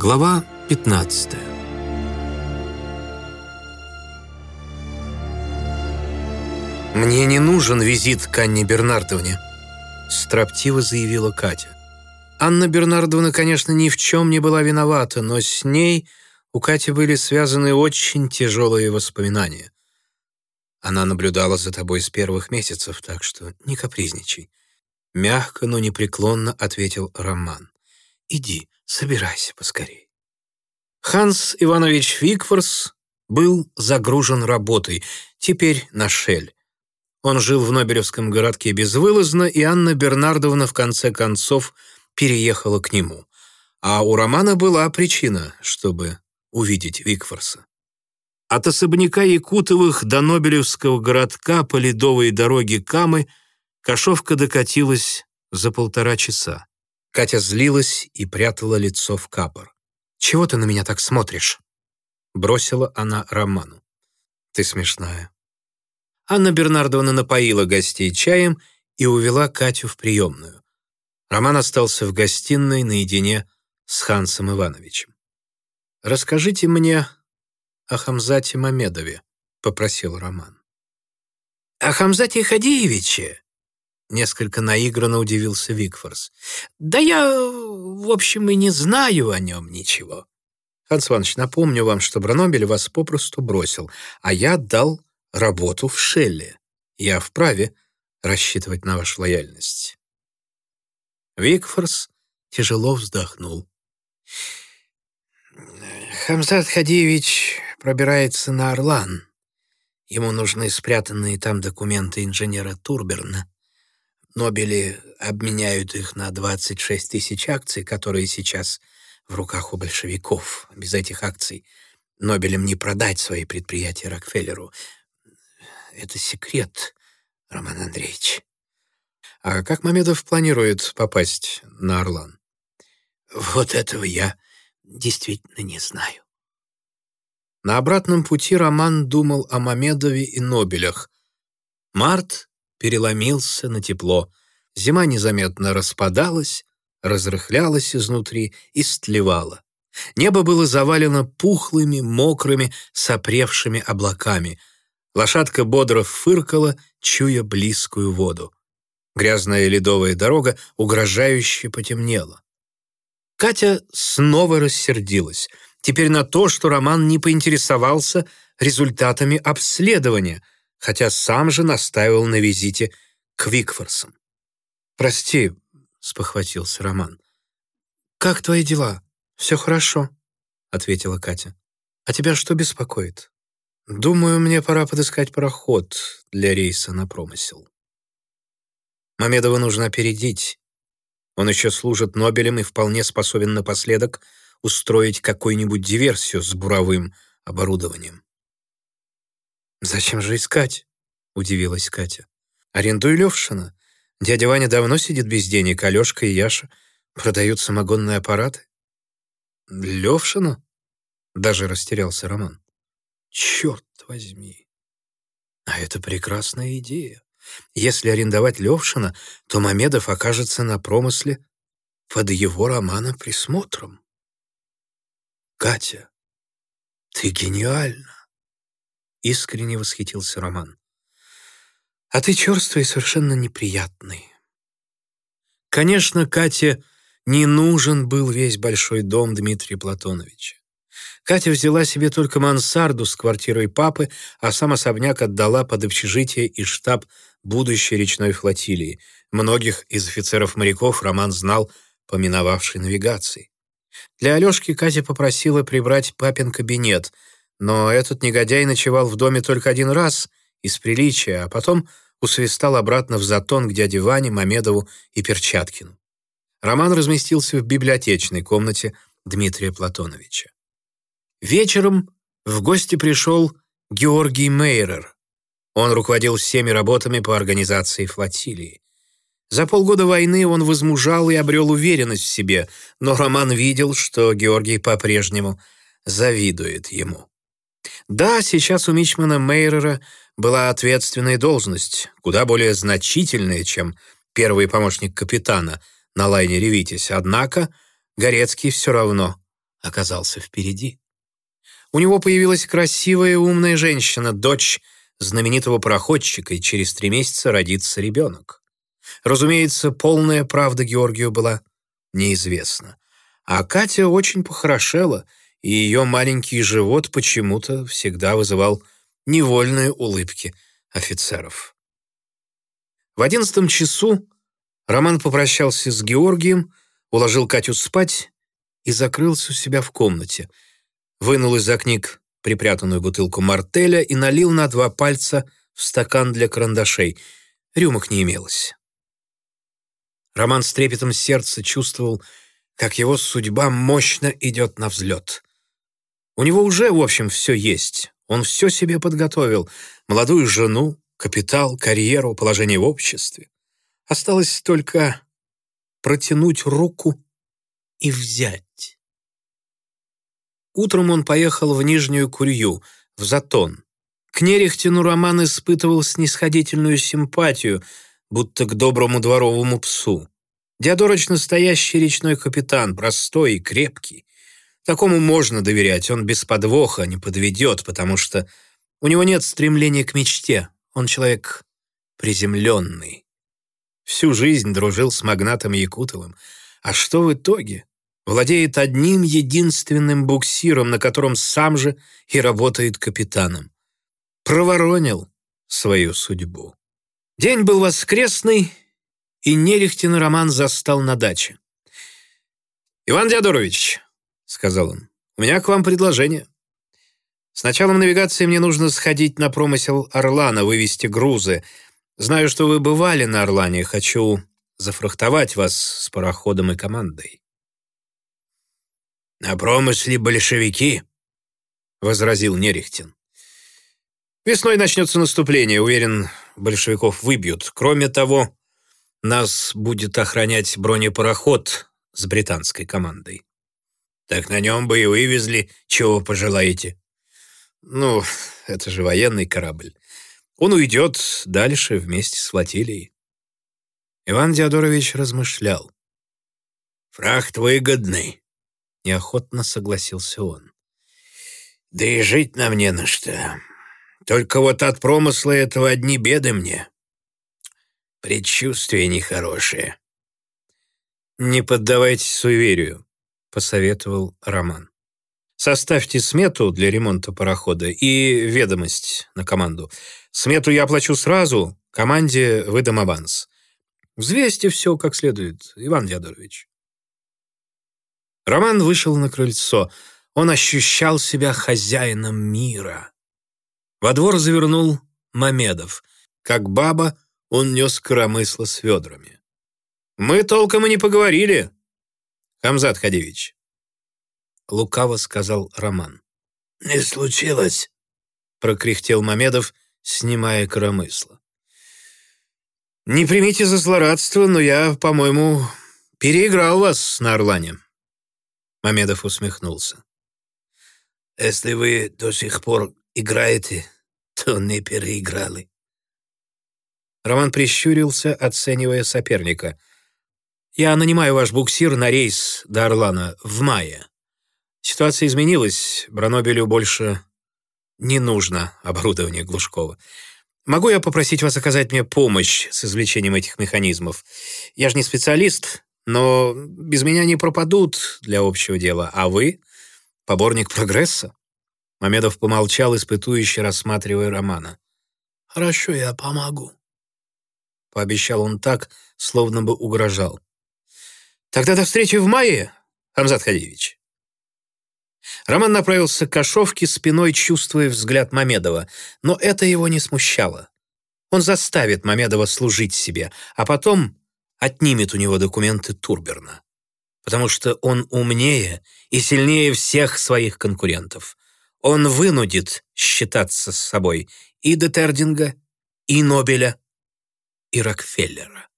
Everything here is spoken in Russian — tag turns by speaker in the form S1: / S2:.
S1: Глава 15 «Мне не нужен визит к Анне Бернардовне», — строптиво заявила Катя. Анна Бернардовна, конечно, ни в чем не была виновата, но с ней у Кати были связаны очень тяжелые воспоминания. Она наблюдала за тобой с первых месяцев, так что не капризничай. Мягко, но непреклонно ответил Роман. Иди, собирайся поскорей. Ханс Иванович Викфорс был загружен работой, теперь на шель. Он жил в Нобелевском городке безвылазно, и Анна Бернардовна в конце концов переехала к нему. А у Романа была причина, чтобы увидеть Викфорса. От особняка Якутовых до Нобелевского городка по ледовой дороге Камы Кашовка докатилась за полтора часа. Катя злилась и прятала лицо в капор. «Чего ты на меня так смотришь?» Бросила она Роману. «Ты смешная». Анна Бернардовна напоила гостей чаем и увела Катю в приемную. Роман остался в гостиной наедине с Хансом Ивановичем. «Расскажите мне о Хамзате Мамедове», — попросил Роман.
S2: «О Хамзате Хадиевиче?» Несколько наигранно удивился Викфорс. «Да я, в общем, и не знаю о нем ничего».
S1: «Ханс Иванович, напомню вам, что Бранобель вас попросту бросил, а я дал работу в Шелле. Я вправе рассчитывать на вашу лояльность». Викфорс тяжело вздохнул.
S2: «Хамзат Хадиевич пробирается на Орлан. Ему нужны спрятанные там документы инженера Турберна. Нобели обменяют их на 26 тысяч акций, которые сейчас в руках у большевиков. Без этих акций Нобелям не продать свои предприятия Рокфеллеру. Это секрет, Роман Андреевич.
S1: А как Мамедов планирует попасть на Орлан?
S2: Вот этого я действительно не знаю.
S1: На обратном пути Роман думал о Мамедове и Нобелях. Март переломился на тепло. Зима незаметно распадалась, разрыхлялась изнутри и стлевала. Небо было завалено пухлыми, мокрыми, сопревшими облаками. Лошадка бодро фыркала, чуя близкую воду. Грязная ледовая дорога угрожающе потемнела. Катя снова рассердилась. Теперь на то, что Роман не поинтересовался результатами обследования — хотя сам же настаивал на визите к Викфорсам. «Прости», — спохватился Роман. «Как твои дела? Все хорошо?» — ответила Катя. «А тебя что беспокоит?» «Думаю, мне пора подыскать пароход для рейса на промысел». Мамедова нужно опередить. Он еще служит Нобелем и вполне способен напоследок устроить какую-нибудь диверсию с буровым оборудованием. «Зачем же искать?» — удивилась Катя. «Арендуй Левшина. Дядя Ваня давно сидит без денег, а Лешка и Яша продают самогонные аппараты». «Левшина?» — даже растерялся Роман. «Черт возьми! А это прекрасная идея. Если арендовать Левшина, то Мамедов окажется на промысле под его романа присмотром. Катя, ты гениальна. Искренне восхитился Роман. «А ты черствый и совершенно неприятный». Конечно, Кате не нужен был весь большой дом Дмитрия Платоновича. Катя взяла себе только мансарду с квартирой папы, а сам особняк отдала под общежитие и штаб будущей речной флотилии. Многих из офицеров-моряков Роман знал по навигации. Для Алешки Катя попросила прибрать папин кабинет — но этот негодяй ночевал в доме только один раз, из приличия, а потом усвистал обратно в затон к дяде Ване, Мамедову и Перчаткину. Роман разместился в библиотечной комнате Дмитрия Платоновича. Вечером в гости пришел Георгий Мейрер. Он руководил всеми работами по организации флотилии. За полгода войны он возмужал и обрел уверенность в себе, но Роман видел, что Георгий по-прежнему завидует ему. Да, сейчас у Мичмана Мейрера была ответственная должность, куда более значительная, чем первый помощник капитана на лайнере «Витязь», однако Горецкий все равно оказался впереди. У него появилась красивая умная женщина, дочь знаменитого пароходчика, и через три месяца родится ребенок. Разумеется, полная правда Георгию была неизвестна. А Катя очень похорошела, и ее маленький живот почему-то всегда вызывал невольные улыбки офицеров. В одиннадцатом часу Роман попрощался с Георгием, уложил Катю спать и закрылся у себя в комнате. Вынул из-за книг припрятанную бутылку мартеля и налил на два пальца в стакан для карандашей. Рюмок не имелось. Роман с трепетом сердца чувствовал, как его судьба мощно идет на взлет. У него уже, в общем, все есть. Он все себе подготовил. Молодую жену, капитал, карьеру, положение в обществе. Осталось только протянуть руку и взять. Утром он поехал в Нижнюю Курью, в Затон. К Нерехтину Роман испытывал снисходительную симпатию, будто к доброму дворовому псу. Диадорыч настоящий речной капитан, простой и крепкий. Такому можно доверять, он без подвоха не подведет, потому что у него нет стремления к мечте, он человек приземленный. Всю жизнь дружил с магнатом Якутовым. А что в итоге? Владеет одним единственным буксиром, на котором сам же и работает капитаном. Проворонил свою судьбу. День был воскресный, и Нерехтин Роман застал на даче. «Иван Диадорович», — сказал он, — «у меня к вам предложение. С началом навигации мне нужно сходить на промысел Орлана, вывести грузы. Знаю, что вы бывали на Орлане. Хочу зафрахтовать вас с пароходом и командой».
S2: «На промысле большевики», — возразил Нерехтин.
S1: «Весной начнется наступление. Уверен, большевиков выбьют. Кроме того, нас будет охранять бронепароход с британской командой».
S2: «Так на нем бы и вывезли, чего пожелаете».
S1: Ну, это же военный корабль. Он уйдет дальше вместе с флотилией. Иван Диадорович размышлял.
S2: «Фрахт выгодный», —
S1: неохотно согласился он.
S2: «Да и жить нам не на что. Только вот от промысла этого одни беды мне. Предчувствие нехорошее».
S1: «Не поддавайтесь суеверию», — посоветовал Роман. Составьте смету для ремонта парохода и ведомость на команду. Смету я оплачу сразу, команде выдам аванс. Взвесьте все как следует, Иван Дядорович. Роман вышел на крыльцо. Он ощущал себя хозяином мира. Во двор завернул Мамедов. Как баба, он нес коромысло с ведрами. «Мы толком и не поговорили, Хамзат Хадевич», — лукаво сказал Роман.
S2: «Не случилось?»
S1: — прокряхтел Мамедов, снимая коромысло. «Не примите за злорадство, но я, по-моему, переиграл вас на Орлане». Мамедов усмехнулся.
S2: «Если вы до сих пор играете, то не переиграли».
S1: Роман прищурился, оценивая соперника. «Я нанимаю ваш буксир на рейс до Орлана в мае. Ситуация изменилась, Бранобелю больше не нужно оборудование Глушкова. Могу я попросить вас оказать мне помощь с извлечением этих механизмов? Я же не специалист, но без меня не пропадут для общего дела, а вы — поборник прогресса?» Мамедов помолчал, испытующе рассматривая Романа.
S2: «Хорошо, я помогу», —
S1: пообещал он так, словно бы угрожал. «Тогда до встречи в мае, Хамзат Хадиевич». Роман направился к Кашовке, спиной чувствуя взгляд Мамедова, но это его не смущало. Он заставит Мамедова служить себе, а потом отнимет у него документы Турберна. Потому что он умнее и сильнее всех своих конкурентов. Он вынудит считаться с собой и Детердинга, и Нобеля, и Рокфеллера.